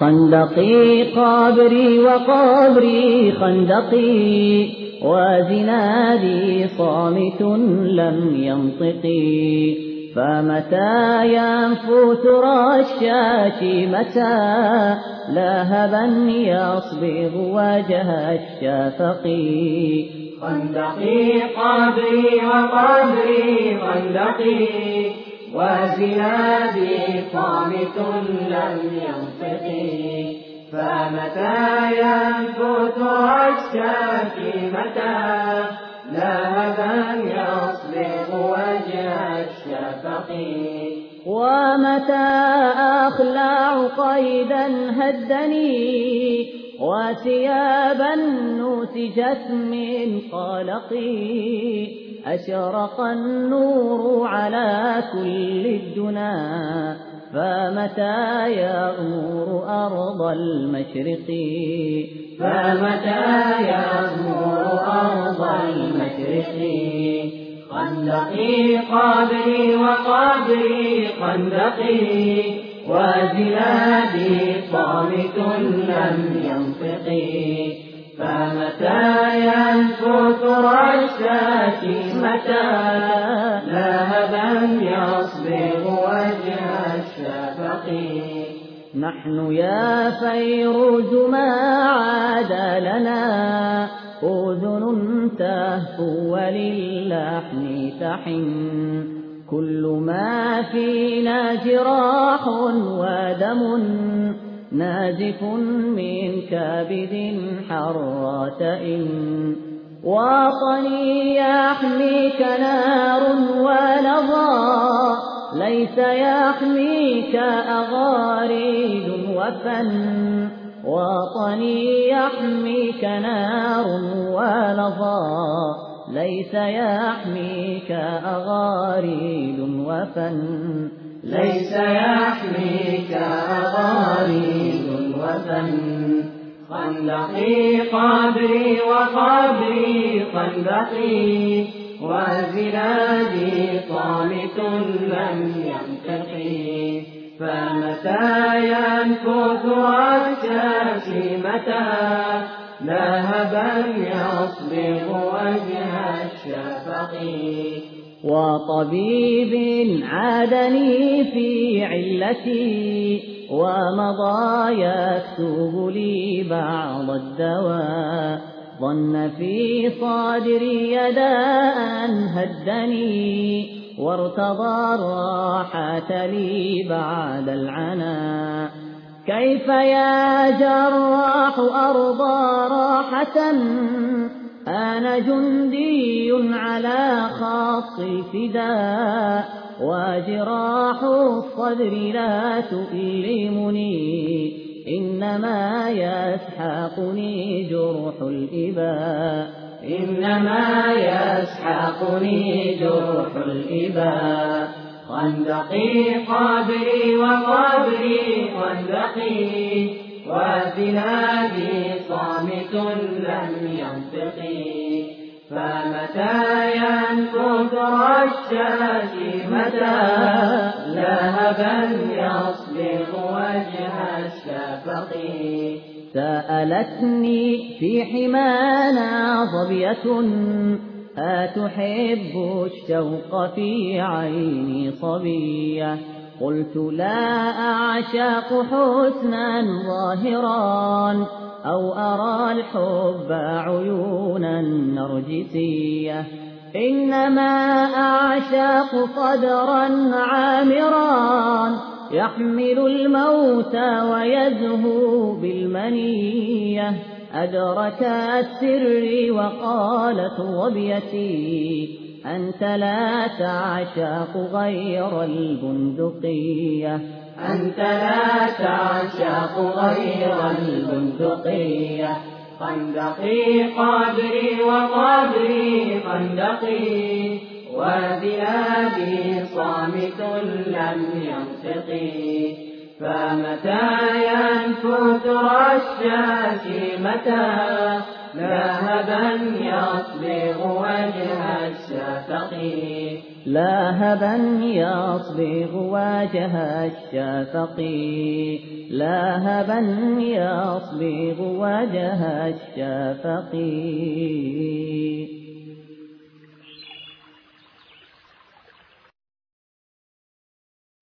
خندقي قابري وقابري خندقي وزنادي صامت لم ينطقي. فمتى ينفث رشاش؟ متى؟ لهبا يصبغ وجه الشفق. خندقي قابري وقابري خندقي. وزنادي صامت لم ينطقي فمتى ينفث الشاكي متى؟ لهبا يصبغ وجه الشفق ومتى أخلع قيدا هدني وثيابا نسجت من قلقي. أشرق النور على كل الدنا فمتى يغمر أرض المشرق؟ فمتى يغمر أرض المشرق؟ خندقي قابري وقابري خندقي وزلادي صامت لم ينطقي. فمتى متى لهبا يصبغ وجه الشفق. نحن يا فيروز ما عاد لنا أذن تهفو وللحن تحن. كل ما فينا جراح ودم نازف من كبد حرة وطني يحميك نار ولظى ليس يحميك أغاريد وفن. وطني يحميك نار ولظى ليس يحميك أغاريد وفن. ليس يحميك أغاريد وفن. خندقي قابري وقابري خندقي وزنادي صامت لم ينتقي فمتى ينفث الشاكي متى ذهبا يصبغ وجه الشفق وطبيب عادني في علتي ومضى يكتب لي بعض الدواء. ظن في صادري داء هدني وارتضى الراحة لي بعد العنا كيف يا جراح أرضى راحة أنا جندي على خاص الفداء وجراح الصدر لا تؤلمني إنما يسحقني جرح الإباء. إنما يسحقني جرح الإباء. خندقي قابري وقابري خندقي وزنادي صامت لم ينطقي. فمتى ينفث رشاك متى؟ لهبا يصبغ وجه الشفق. سألتني في حمانا ظبية أتحب الشوق في عيني صبية؟ قلت لا أعشاق حسنا ظاهرا. أو أرى الحب عيونا نرجسية. إنما أعشاق قدرا عامرا يحمل الموت ويزهو بالمنية. أدركت سري وقالت وبيتي أنت لا تعشاق غير البندقية. أنت لا تعشاق غير البندقية خندقي قادري وقادري خندقي وذئابي صامت لم ينطقي. فمتى ينفث رشاك متى؟ لاهبا يصبغ وجه الشفقي. لاهبا يصبغ وجه الشفقي. لاهبا يصبغ وجه الشفقي.